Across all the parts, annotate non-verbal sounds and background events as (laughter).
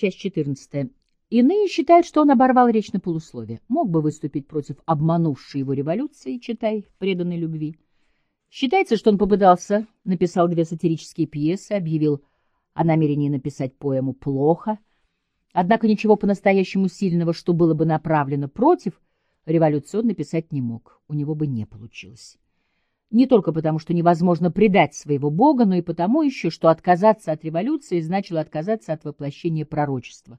Часть 14. Иные считают, что он оборвал речь на полусловие. Мог бы выступить против обманувшей его революции, читай, преданной любви. Считается, что он попытался, написал две сатирические пьесы, объявил о намерении написать поэму «Плохо», однако ничего по-настоящему сильного, что было бы направлено против революции, он написать не мог, у него бы не получилось. Не только потому, что невозможно предать своего Бога, но и потому еще, что отказаться от революции значило отказаться от воплощения пророчества,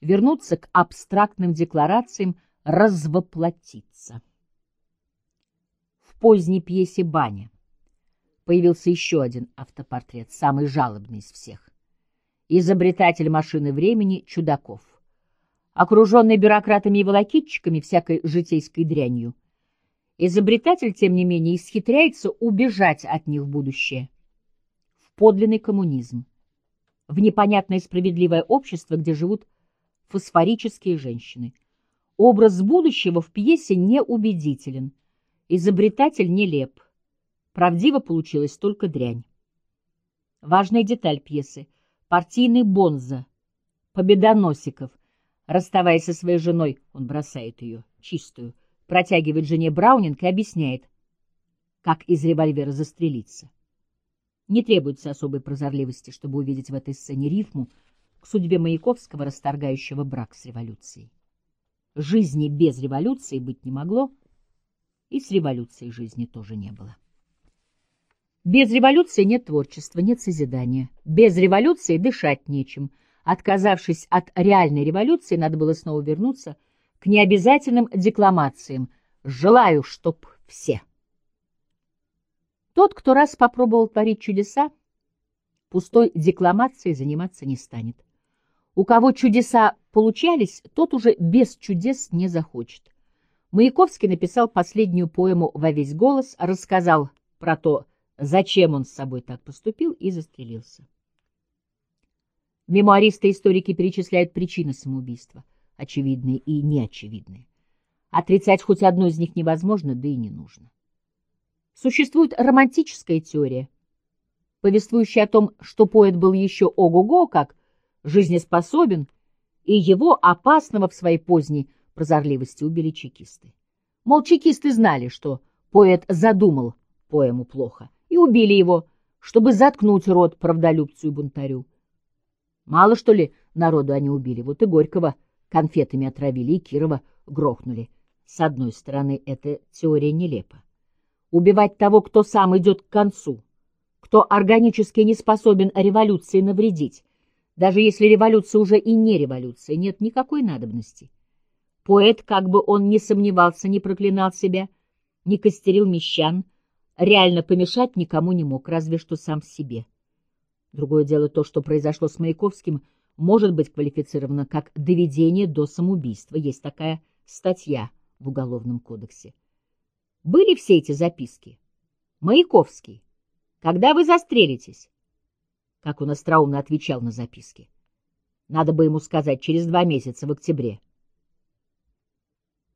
вернуться к абстрактным декларациям, развоплотиться. В поздней пьесе «Баня» появился еще один автопортрет, самый жалобный из всех. Изобретатель машины времени Чудаков. Окруженный бюрократами и волокитчиками всякой житейской дрянью, Изобретатель, тем не менее, исхитряется убежать от них в будущее, в подлинный коммунизм, в непонятное справедливое общество, где живут фосфорические женщины. Образ будущего в пьесе неубедителен, изобретатель нелеп. Правдиво получилась только дрянь. Важная деталь пьесы — партийный бонза, победоносиков. Расставаясь со своей женой, он бросает ее, чистую, протягивает жене Браунинг и объясняет, как из револьвера застрелиться. Не требуется особой прозорливости, чтобы увидеть в этой сцене рифму к судьбе Маяковского, расторгающего брак с революцией. Жизни без революции быть не могло, и с революцией жизни тоже не было. Без революции нет творчества, нет созидания. Без революции дышать нечем. Отказавшись от реальной революции, надо было снова вернуться – к необязательным декламациям «желаю, чтоб все». Тот, кто раз попробовал творить чудеса, пустой декламацией заниматься не станет. У кого чудеса получались, тот уже без чудес не захочет. Маяковский написал последнюю поэму во весь голос, рассказал про то, зачем он с собой так поступил, и застрелился. Мемуаристы и историки перечисляют причины самоубийства очевидные и неочевидные. Отрицать хоть одну из них невозможно, да и не нужно. Существует романтическая теория, повествующая о том, что поэт был еще ого-го, как жизнеспособен, и его, опасного в своей поздней прозорливости, убили чекисты. Мол, чекисты знали, что поэт задумал поэму плохо, и убили его, чтобы заткнуть рот правдолюбцу и бунтарю. Мало, что ли, народу они убили, вот и Горького — конфетами отравили и Кирова грохнули. С одной стороны, эта теория нелепа. Убивать того, кто сам идет к концу, кто органически не способен революции навредить, даже если революция уже и не революция, нет никакой надобности. Поэт, как бы он ни сомневался, не проклинал себя, не костерил мещан, реально помешать никому не мог, разве что сам себе. Другое дело то, что произошло с Маяковским — может быть квалифицировано как доведение до самоубийства. Есть такая статья в Уголовном кодексе. Были все эти записки? Маяковский, когда вы застрелитесь? Как он остроумно отвечал на записки. Надо бы ему сказать через два месяца, в октябре.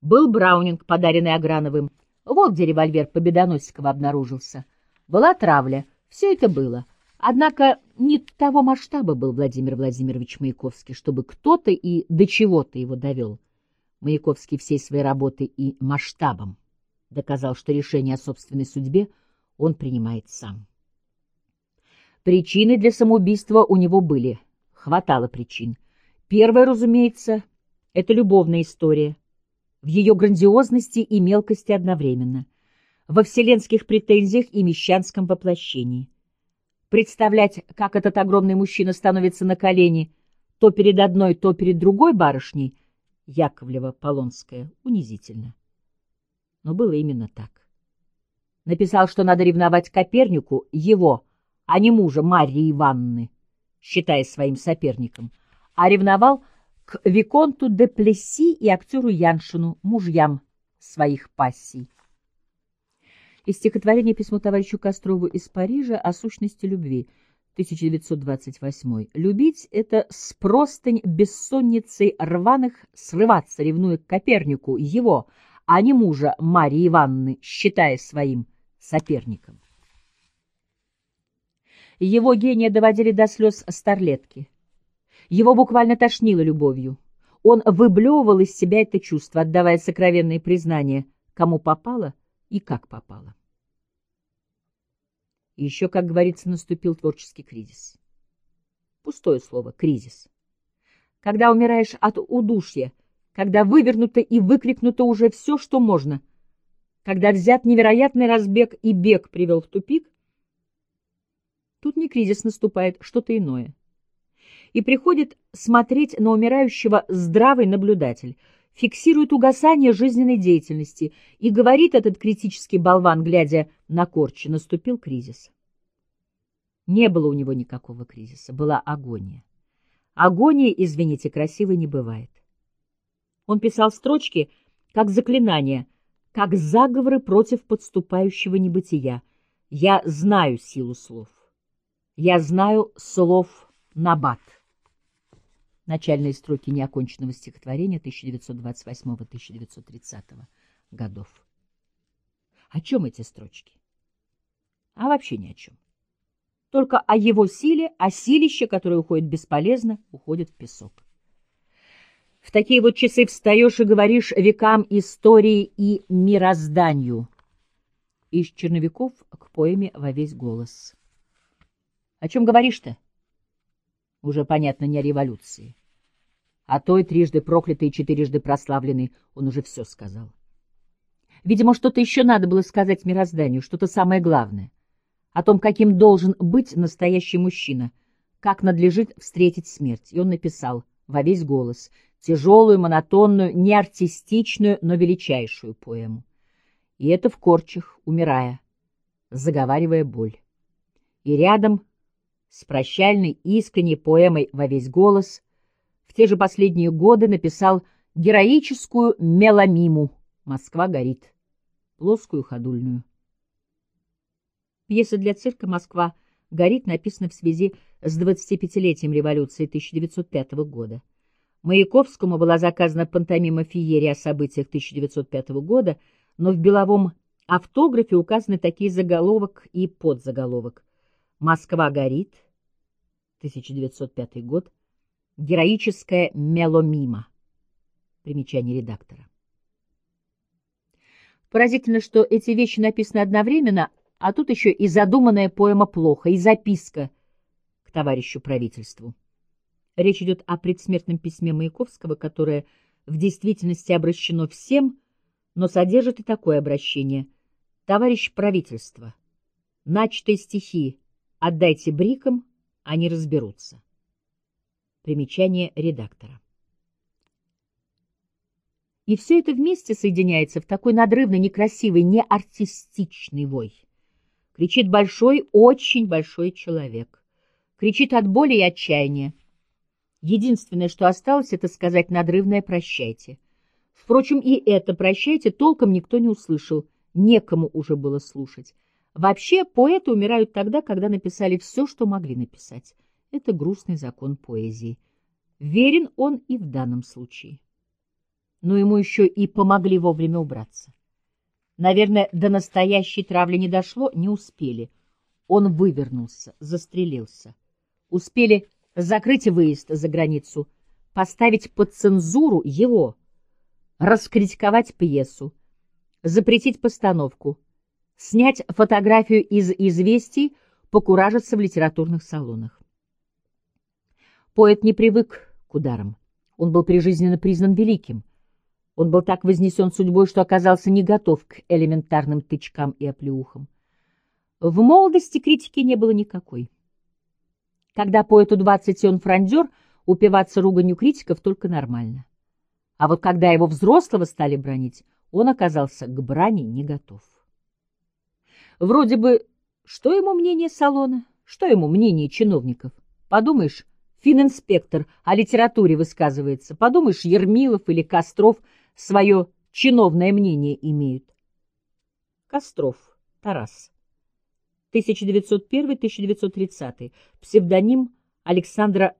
Был Браунинг, подаренный Аграновым. Вот где револьвер Победоносикова обнаружился. Была травля. Все это было. Однако не того масштаба был Владимир Владимирович Маяковский, чтобы кто-то и до чего-то его довел. Маяковский всей своей работы и масштабом доказал, что решение о собственной судьбе он принимает сам. Причины для самоубийства у него были, хватало причин. Первая, разумеется, это любовная история, в ее грандиозности и мелкости одновременно, во вселенских претензиях и мещанском воплощении – Представлять, как этот огромный мужчина становится на колени то перед одной, то перед другой барышней, Яковлева-Полонская, унизительно. Но было именно так. Написал, что надо ревновать Копернику, его, а не мужа Марьи Ивановны, считая своим соперником, а ревновал к Виконту де Плесси и актеру Яншину, мужьям своих пассий из стихотворения «Письмо товарищу Кострову из Парижа о сущности любви», 1928. «Любить — это с простынь бессонницей рваных срываться, ревнуя к Копернику, его, а не мужа Марии Ивановны, считая своим соперником». Его гения доводили до слез старлетки. Его буквально тошнило любовью. Он выблевывал из себя это чувство, отдавая сокровенные признания, кому попало и как попало. Еще, как говорится, наступил творческий кризис. Пустое слово «кризис». Когда умираешь от удушья, когда вывернуто и выкрикнуто уже все, что можно, когда взят невероятный разбег и бег привел в тупик, тут не кризис наступает, что-то иное. И приходит смотреть на умирающего здравый наблюдатель, фиксирует угасание жизненной деятельности и говорит этот критический болван, глядя на корчи, наступил кризис. Не было у него никакого кризиса, была агония. Агония, извините, красивой не бывает. Он писал строчки как заклинания, как заговоры против подступающего небытия. Я знаю силу слов. Я знаю слов Набат. Начальные строки неоконченного стихотворения 1928-1930 годов. О чем эти строчки? А вообще ни о чем. Только о его силе, о силище, которое уходит бесполезно, уходит в песок. В такие вот часы встаешь и говоришь векам истории и мирозданию. Из черновиков к поэме во весь голос. О чем говоришь-то? Уже понятно, не о революции. А той трижды проклятой и четырежды прославленной он уже все сказал. Видимо, что-то еще надо было сказать мирозданию, что-то самое главное. О том, каким должен быть настоящий мужчина, как надлежит встретить смерть. И он написал во весь голос тяжелую, монотонную, не артистичную, но величайшую поэму. И это в корчах, умирая, заговаривая боль. И рядом с прощальной искренней поэмой во весь голос в те же последние годы написал героическую меломиму «Москва горит», плоскую ходульную. Пьеса для цирка «Москва горит» написана в связи с 25-летием революции 1905 года. Маяковскому была заказана пантомима Фиери о событиях 1905 года, но в беловом автографе указаны такие заголовок и подзаголовок. «Москва горит», 1905 год, «Героическая меломима». Примечание редактора. Поразительно, что эти вещи написаны одновременно, а тут еще и задуманная поэма плохо, и записка к товарищу правительству. Речь идет о предсмертном письме Маяковского, которое в действительности обращено всем, но содержит и такое обращение. «Товарищ правительство, начатые стихи отдайте брикам, они разберутся. Примечание редактора. И все это вместе соединяется в такой надрывный, некрасивый, неартистичный вой. Кричит большой, очень большой человек. Кричит от боли и отчаяния. Единственное, что осталось, это сказать надрывное «прощайте». Впрочем, и это «прощайте» толком никто не услышал, некому уже было слушать. Вообще, поэты умирают тогда, когда написали все, что могли написать. Это грустный закон поэзии. Верен он и в данном случае. Но ему еще и помогли вовремя убраться. Наверное, до настоящей травли не дошло, не успели. Он вывернулся, застрелился. Успели закрыть выезд за границу, поставить под цензуру его, раскритиковать пьесу, запретить постановку — снять фотографию из известий, покуражиться в литературных салонах. Поэт не привык к ударам. Он был прижизненно признан великим. Он был так вознесен судьбой, что оказался не готов к элементарным тычкам и оплеухам. В молодости критики не было никакой. Когда поэту двадцать и он фрондер, упиваться руганью критиков только нормально. А вот когда его взрослого стали бронить, он оказался к брани не готов. Вроде бы, что ему мнение салона, что ему мнение чиновников? Подумаешь, фининспектор о литературе высказывается. Подумаешь, Ермилов или Костров свое чиновное мнение имеют. Костров, Тарас. 1901-1930. Псевдоним Александра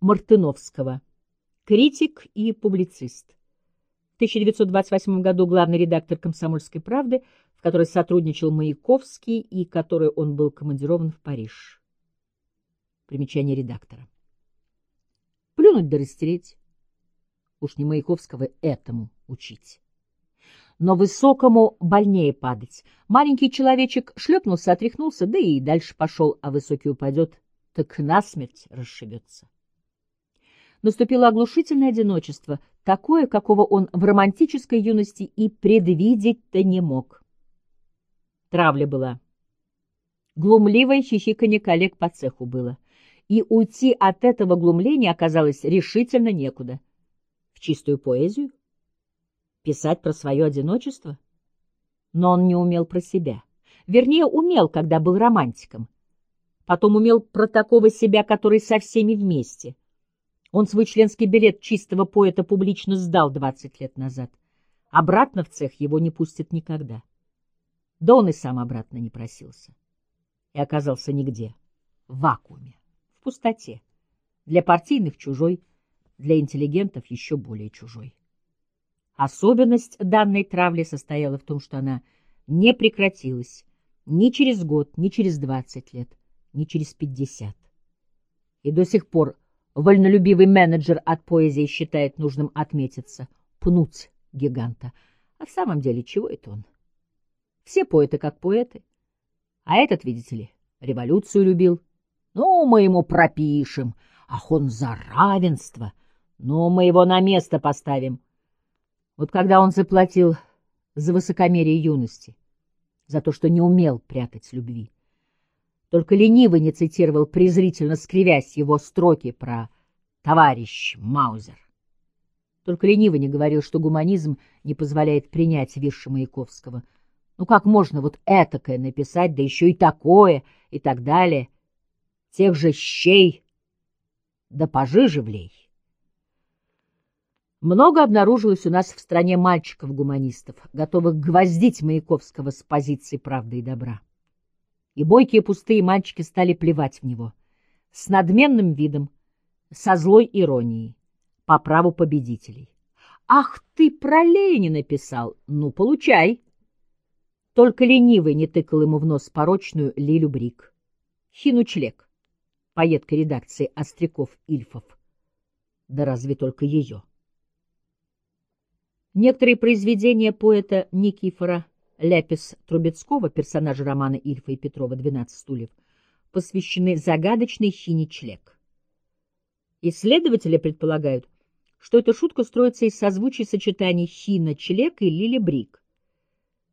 Мартыновского. Критик и публицист. В 1928 году главный редактор «Комсомольской правды», в которой сотрудничал Маяковский и которой он был командирован в Париж. Примечание редактора. Плюнуть да растереть. Уж не Маяковского этому учить. Но высокому больнее падать. Маленький человечек шлепнулся, отряхнулся, да и дальше пошел, а высокий упадет, так насмерть расшибется. Наступило оглушительное одиночество, такое, какого он в романтической юности и предвидеть-то не мог. Травля была. Глумливое хихиканье коллег по цеху было. И уйти от этого глумления оказалось решительно некуда. В чистую поэзию? Писать про свое одиночество? Но он не умел про себя. Вернее, умел, когда был романтиком. Потом умел про такого себя, который со всеми вместе — он свой членский билет чистого поэта публично сдал двадцать лет назад. Обратно в цех его не пустят никогда. Да он и сам обратно не просился. И оказался нигде, в вакууме, в пустоте. Для партийных чужой, для интеллигентов еще более чужой. Особенность данной травли состояла в том, что она не прекратилась ни через год, ни через двадцать лет, ни через пятьдесят. И до сих пор Вольнолюбивый менеджер от поэзии считает нужным отметиться, пнуть гиганта. А в самом деле, чего это он? Все поэты как поэты. А этот, видите ли, революцию любил. Ну, мы ему пропишем. Ах, он за равенство. Ну, мы его на место поставим. Вот когда он заплатил за высокомерие юности, за то, что не умел прятать любви, только ленивый не цитировал, презрительно скривясь его строки про «товарищ Маузер». Только ленивый не говорил, что гуманизм не позволяет принять вирши Маяковского. Ну как можно вот этакое написать, да еще и такое, и так далее? Тех же щей, да пожиже влей. Много обнаружилось у нас в стране мальчиков-гуманистов, готовых гвоздить Маяковского с позиции правды и добра и бойкие пустые мальчики стали плевать в него. С надменным видом, со злой иронией, по праву победителей. «Ах, ты про Ленина писал! Ну, получай!» Только ленивый не тыкал ему в нос порочную Лилю Брик. Хину Члек, поетка редакции Остряков-Ильфов. Да разве только ее. Некоторые произведения поэта Никифора Ляпис Трубецкого, персонажа романа Ильфа и Петрова «Двенадцать стульев», посвящены загадочной хине Члек. Исследователи предполагают, что эта шутка строится из созвучий сочетаний Хина Члек и Лили Брик.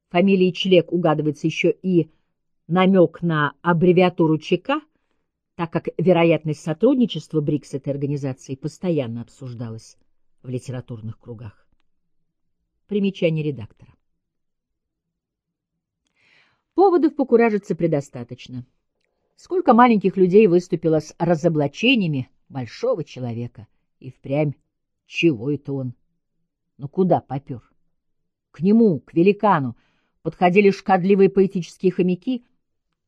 Фамилии Члек угадывается еще и намек на аббревиатуру ЧК, так как вероятность сотрудничества БРИК с этой организацией постоянно обсуждалась в литературных кругах. Примечание редактора. Поводов покуражиться предостаточно. Сколько маленьких людей выступило с разоблачениями большого человека. И впрямь, чего это он? Ну куда попер? К нему, к великану, подходили шкадливые поэтические хомяки,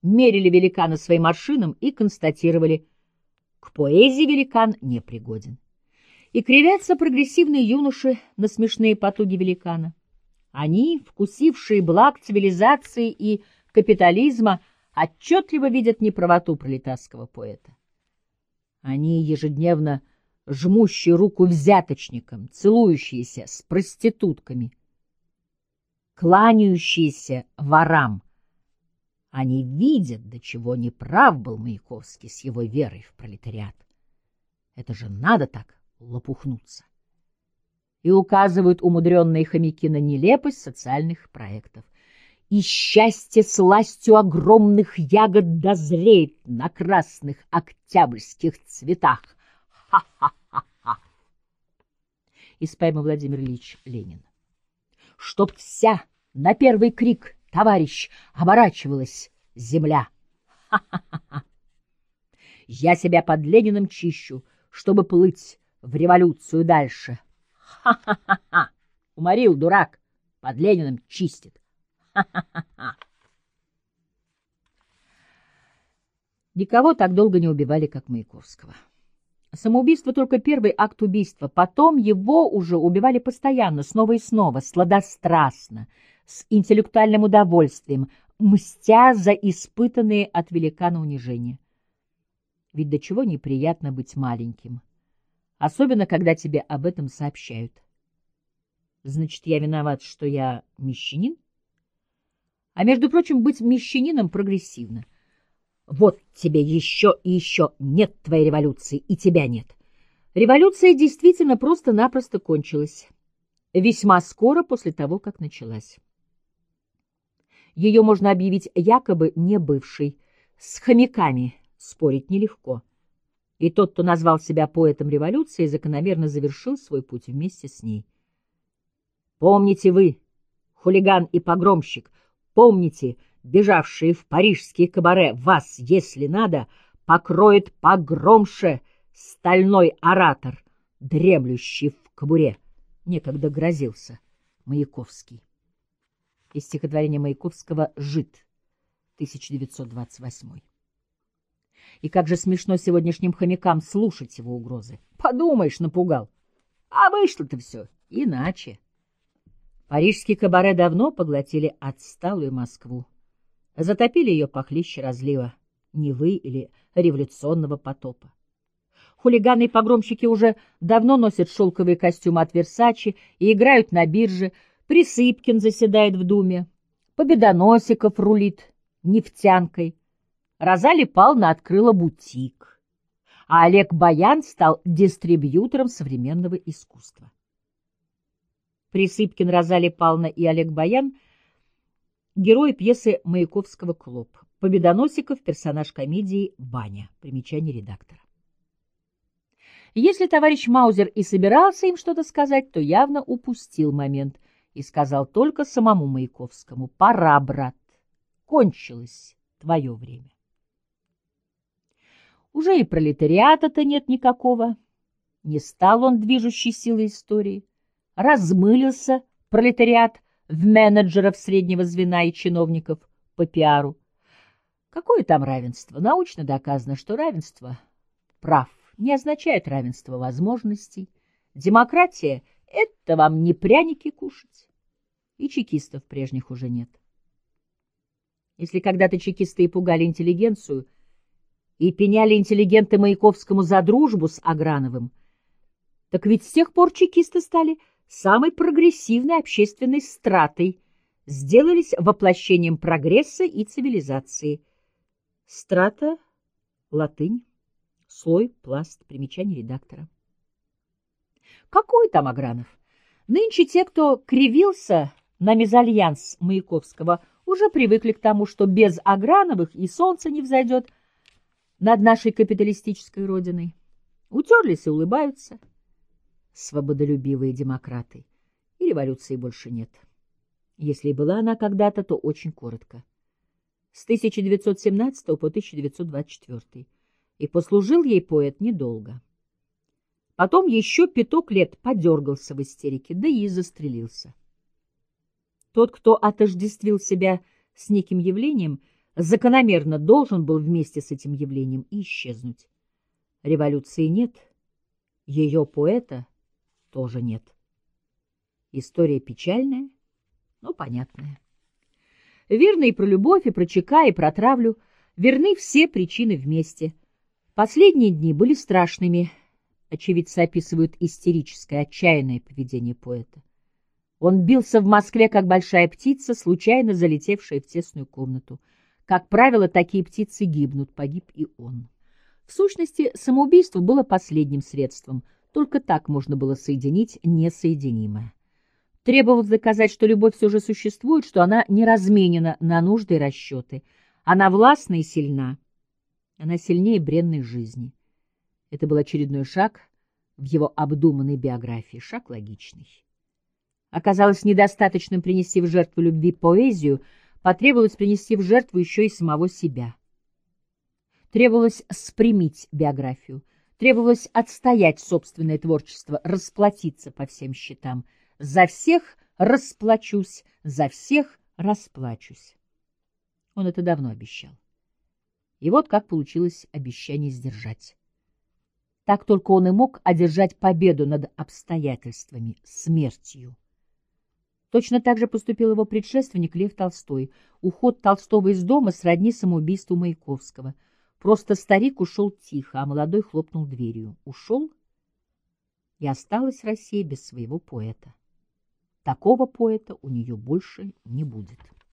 мерили великана своим аршином и констатировали, к поэзии великан непригоден. И кривятся прогрессивные юноши на смешные потуги великана. Они, вкусившие благ цивилизации и капитализма отчетливо видят неправоту пролетарского поэта. Они ежедневно жмущие руку взяточникам, целующиеся с проститутками, кланяющиеся ворам. Они видят, до чего неправ был Маяковский с его верой в пролетариат. Это же надо так лопухнуться. И указывают умудренные хомяки на нелепость социальных проектов и счастье сластью огромных ягод дозреет на красных октябрьских цветах. Ха-ха-ха-ха! Из поэмы Владимир Ильич Ленин. Чтоб вся на первый крик, товарищ, оборачивалась земля. Ха-ха-ха! (laughs) Я себя под Лениным чищу, чтобы плыть в революцию дальше. Ха-ха-ха! (laughs) Уморил, дурак, под Лениным чистит. (laughs) Никого так долго не убивали, как Маяковского. Самоубийство только первый акт убийства, потом его уже убивали постоянно, снова и снова, сладострастно, с интеллектуальным удовольствием, мстя за испытанные от великана унижения. Ведь до чего неприятно быть маленьким, особенно когда тебе об этом сообщают. Значит, я виноват, что я мещанин? А между прочим, быть мещанином прогрессивно. Вот тебе еще и еще нет твоей революции, и тебя нет. Революция действительно просто-напросто кончилась. Весьма скоро после того, как началась. Ее можно объявить якобы не бывшей. С хомяками спорить нелегко. И тот, кто назвал себя поэтом революции, закономерно завершил свой путь вместе с ней. Помните вы, хулиган и погромщик, помните, бежавшие в парижские кабаре, вас, если надо, покроет погромше стальной оратор, дремлющий в кобуре. Некогда грозился Маяковский. Из стихотворения Маяковского «Жид», 1928. И как же смешно сегодняшним хомякам слушать его угрозы. Подумаешь, напугал. А вышло-то все иначе. Парижский кабаре давно поглотили отсталую Москву. Затопили ее похлеще разлива Невы или революционного потопа. Хулиганы и погромщики уже давно носят шелковые костюмы от Версачи и играют на бирже. Присыпкин заседает в Думе. Победоносиков рулит нефтянкой. Розали Павловна открыла бутик. А Олег Баян стал дистрибьютором современного искусства. Присыпкин, Розали Павловна и Олег Баян — герои пьесы Маяковского «Клоп». Победоносиков — персонаж комедии «Баня». Примечание редактора. Если товарищ Маузер и собирался им что-то сказать, то явно упустил момент и сказал только самому Маяковскому «Пора, брат, кончилось твое время». Уже и пролетариата-то нет никакого. Не стал он движущей силой истории размылился пролетариат в менеджеров среднего звена и чиновников по пиару. Какое там равенство? Научно доказано, что равенство прав не означает равенство возможностей. Демократия — это вам не пряники кушать. И чекистов прежних уже нет. Если когда-то чекисты и пугали интеллигенцию, и пеняли интеллигенты Маяковскому за дружбу с Аграновым, так ведь с тех пор чекисты стали самой прогрессивной общественной стратой, сделались воплощением прогресса и цивилизации. Страта — латынь, слой, пласт, примечание редактора. Какой там Агранов? Нынче те, кто кривился на мезальянс Маяковского, уже привыкли к тому, что без Аграновых и солнце не взойдет над нашей капиталистической родиной. Утерлись и улыбаются — свободолюбивые демократы, и революции больше нет. Если и была она когда-то, то очень коротко. С 1917 по 1924. И послужил ей поэт недолго. Потом еще пяток лет подергался в истерике, да и застрелился. Тот, кто отождествил себя с неким явлением, закономерно должен был вместе с этим явлением исчезнуть. Революции нет, ее поэта тоже нет. История печальная, но понятная. Верно и про любовь, и про ЧК, и про травлю. Верны все причины вместе. Последние дни были страшными. Очевидцы описывают истерическое, отчаянное поведение поэта. Он бился в Москве, как большая птица, случайно залетевшая в тесную комнату. Как правило, такие птицы гибнут, погиб и он. В сущности, самоубийство было последним средством — только так можно было соединить несоединимое. Требовалось доказать, что любовь все же существует, что она не разменена на нужды и расчеты. Она властна и сильна. Она сильнее бренной жизни. Это был очередной шаг в его обдуманной биографии, шаг логичный. Оказалось недостаточным принести в жертву любви поэзию, потребовалось принести в жертву еще и самого себя. Требовалось спрямить биографию, Требовалось отстоять собственное творчество, расплатиться по всем счетам. За всех расплачусь, за всех расплачусь. Он это давно обещал. И вот как получилось обещание сдержать. Так только он и мог одержать победу над обстоятельствами, смертью. Точно так же поступил его предшественник Лев Толстой. Уход Толстого из дома сродни самоубийству Маяковского — Просто старик ушел тихо, а молодой хлопнул дверью. Ушел и осталась Россия без своего поэта. Такого поэта у нее больше не будет.